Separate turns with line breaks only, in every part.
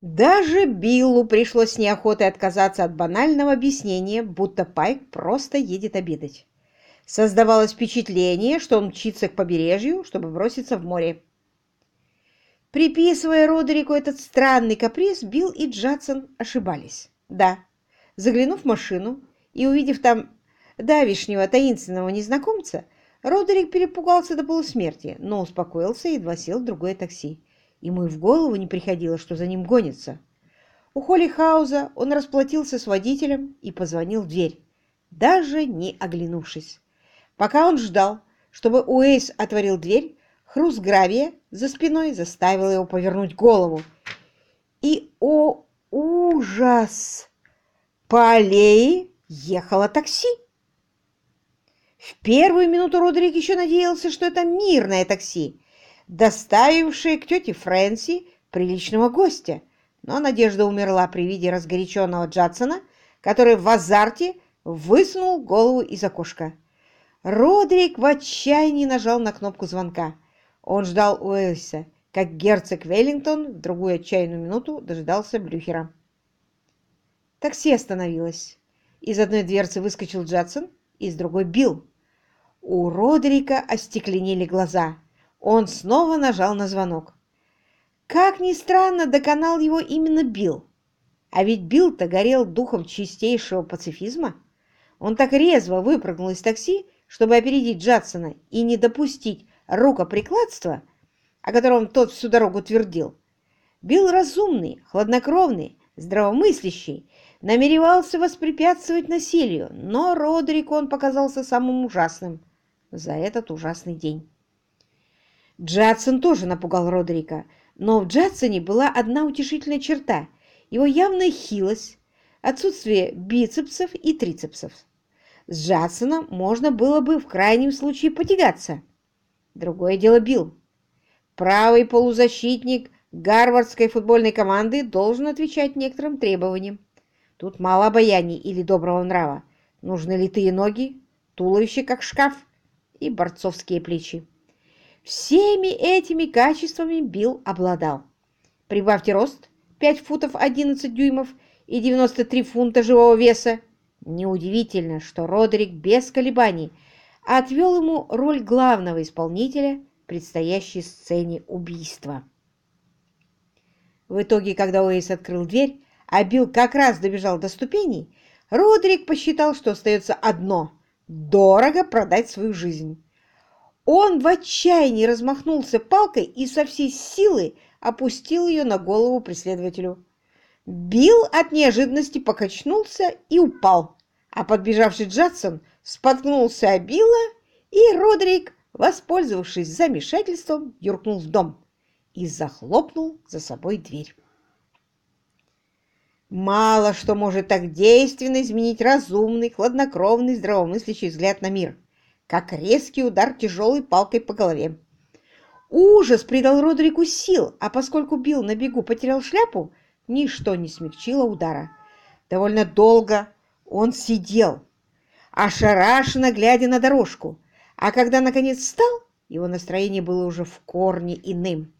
Даже Биллу пришлось неохотой отказаться от банального объяснения, будто Пайк просто едет обедать. Создавалось впечатление, что он мчится к побережью, чтобы броситься в море. Приписывая Родерику этот странный каприз, Билл и Джадсон ошибались. Да, заглянув в машину и увидев там давишнего таинственного незнакомца, Родерик перепугался до полусмерти, но успокоился и едва сел в другое такси. Ему и в голову не приходило, что за ним гонится. У Холли Хауза он расплатился с водителем и позвонил в дверь, даже не оглянувшись. Пока он ждал, чтобы Уэйс отворил дверь, хруст гравия за спиной заставил его повернуть голову. И, о ужас! По аллее ехало такси. В первую минуту Родрик еще надеялся, что это мирное такси, доставившее к тете Фрэнси приличного гостя. Но надежда умерла при виде разгоряченного Джадсона, который в азарте высунул голову из окошка. Родрик в отчаянии нажал на кнопку звонка. Он ждал Уэльса, как герцог Веллингтон в другую отчаянную минуту дожидался Блюхера. Такси остановилось. Из одной дверцы выскочил Джадсон, из другой Билл. У Родрика остекленели глаза. Он снова нажал на звонок. Как ни странно, доконал его именно Билл. А ведь Билл-то горел духом чистейшего пацифизма. Он так резво выпрыгнул из такси, чтобы опередить Джадсона и не допустить рукоприкладства, о котором тот всю дорогу твердил. Билл разумный, хладнокровный, здравомыслящий, намеревался воспрепятствовать насилию, но Родрику он показался самым ужасным за этот ужасный день. Джадсон тоже напугал Родрика, но в Джадсоне была одна утешительная черта – его явная хилость, отсутствие бицепсов и трицепсов. С Джадсоном можно было бы в крайнем случае потягаться. Другое дело Билл. Правый полузащитник гарвардской футбольной команды должен отвечать некоторым требованиям. Тут мало обаяний или доброго нрава. Нужны литые ноги, туловище как шкаф и борцовские плечи. Всеми этими качествами Билл обладал. Прибавьте рост 5 футов 11 дюймов и 93 фунта живого веса. Неудивительно, что Родерик без колебаний отвел ему роль главного исполнителя предстоящей сцене убийства. В итоге, когда Уэйс открыл дверь, а Билл как раз добежал до ступеней, Родрик посчитал, что остается одно – дорого продать свою жизнь. Он в отчаянии размахнулся палкой и со всей силы опустил ее на голову преследователю. Билл от неожиданности покачнулся и упал, а подбежавший Джадсон споткнулся о Билла, и Родрик, воспользовавшись замешательством, юркнул в дом и захлопнул за собой дверь. Мало что может так действенно изменить разумный, хладнокровный, здравомыслящий взгляд на мир, как резкий удар тяжелой палкой по голове. Ужас придал Родрику сил, а поскольку Билл на бегу потерял шляпу, ничто не смягчило удара. Довольно долго он сидел, ошарашенно глядя на дорожку, а когда наконец встал, его настроение было уже в корне иным.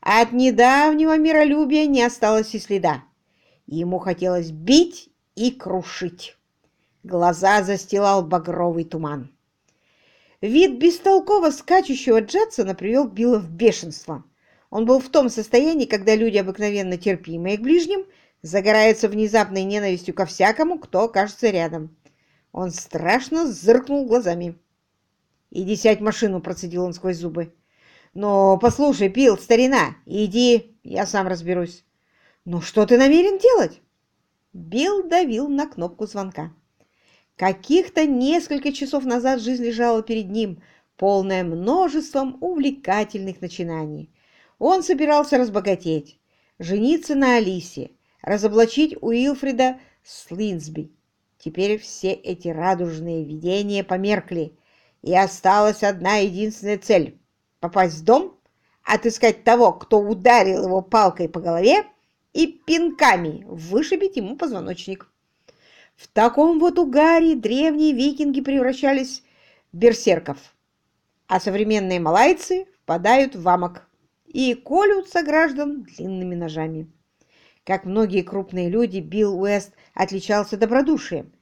От недавнего миролюбия не осталось и следа. Ему хотелось бить и крушить. Глаза застилал багровый туман. Вид бестолково скачущего Джадсона привел Билла в бешенство. Он был в том состоянии, когда люди, обыкновенно терпимые к ближним, загораются внезапной ненавистью ко всякому, кто окажется рядом. Он страшно зыркнул глазами. «Иди сядь машину», — процедил он сквозь зубы. «Но послушай, Пил, старина, иди, я сам разберусь». «Ну что ты намерен делать?» Билл давил на кнопку звонка. Каких-то несколько часов назад жизнь лежала перед ним, полная множеством увлекательных начинаний. Он собирался разбогатеть, жениться на Алисе, разоблачить Уилфрида Слинсби. Теперь все эти радужные видения померкли, и осталась одна единственная цель — попасть в дом, отыскать того, кто ударил его палкой по голове, и пинками вышибить ему позвоночник. В таком вот угаре древние викинги превращались в берсерков, а современные малайцы впадают в амок и колются граждан длинными ножами. Как многие крупные люди, Билл Уэст отличался добродушием.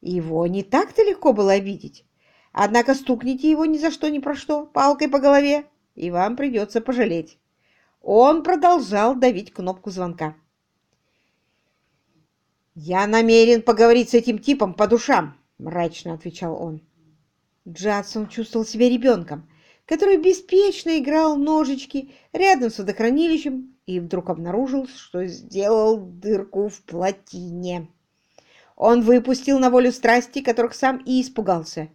Его не так-то легко было обидеть. Однако стукните его ни за что ни про что палкой по голове, и вам придется пожалеть. Он продолжал давить кнопку звонка. «Я намерен поговорить с этим типом по душам», — мрачно отвечал он. Джадсон чувствовал себя ребенком, который беспечно играл ножички рядом с водохранилищем и вдруг обнаружил, что сделал дырку в плотине. Он выпустил на волю страсти, которых сам и испугался.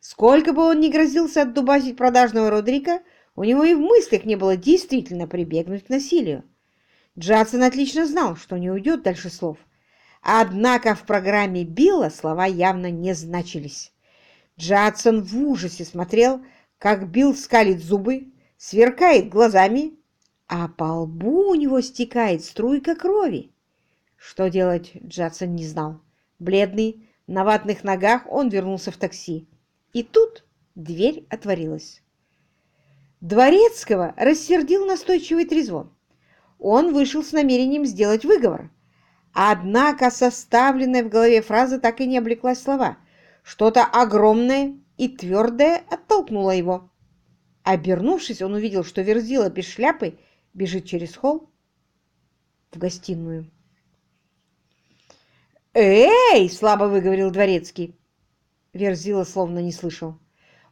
Сколько бы он ни грозился отдубасить продажного Родрика, у него и в мыслях не было действительно прибегнуть к насилию. Джадсон отлично знал, что не уйдет дальше слов. Однако в программе Билла слова явно не значились. Джадсон в ужасе смотрел, как Билл скалит зубы, сверкает глазами, а по лбу у него стекает струйка крови. Что делать, Джадсон не знал. Бледный, на ватных ногах он вернулся в такси. И тут дверь отворилась. Дворецкого рассердил настойчивый трезвон. Он вышел с намерением сделать выговор. Однако составленная в голове фраза так и не облеклась слова. Что-то огромное и твердое оттолкнуло его. Обернувшись, он увидел, что Верзила без шляпы бежит через холл в гостиную. «Эй!» — слабо выговорил дворецкий. Верзила словно не слышал.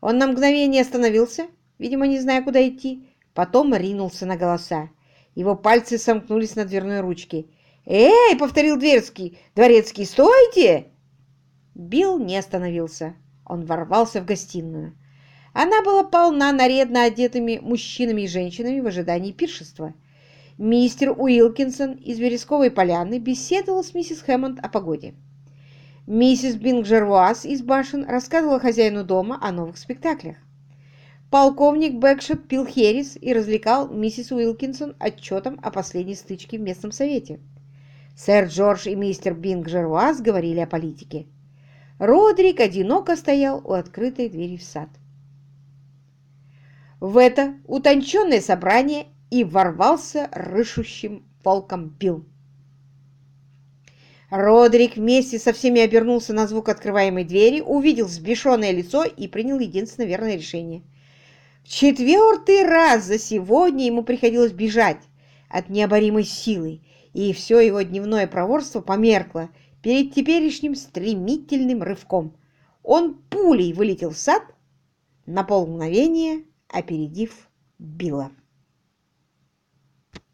Он на мгновение остановился, видимо, не зная, куда идти, потом ринулся на голоса. Его пальцы сомкнулись на дверной ручке. «Эй!» — повторил Дверский. «Дворецкий, стойте!» Билл не остановился. Он ворвался в гостиную. Она была полна нарядно одетыми мужчинами и женщинами в ожидании пиршества. Мистер Уилкинсон из Вересковой поляны беседовал с миссис Хэммонд о погоде. Миссис Бингжервуаз из башен рассказывала хозяину дома о новых спектаклях. Полковник Бэкшот пил херес и развлекал миссис Уилкинсон отчетом о последней стычке в местном совете. Сэр Джордж и мистер Бингжервуаз говорили о политике. Родрик одиноко стоял у открытой двери в сад. В это утонченное собрание и ворвался рышущим волком Билл. Родрик вместе со всеми обернулся на звук открываемой двери, увидел взбешенное лицо и принял единственно верное решение. В четвертый раз за сегодня ему приходилось бежать от необоримой силы, и все его дневное проворство померкло перед теперешним стремительным рывком. Он пулей вылетел в сад, на полмгновения опередив Билла.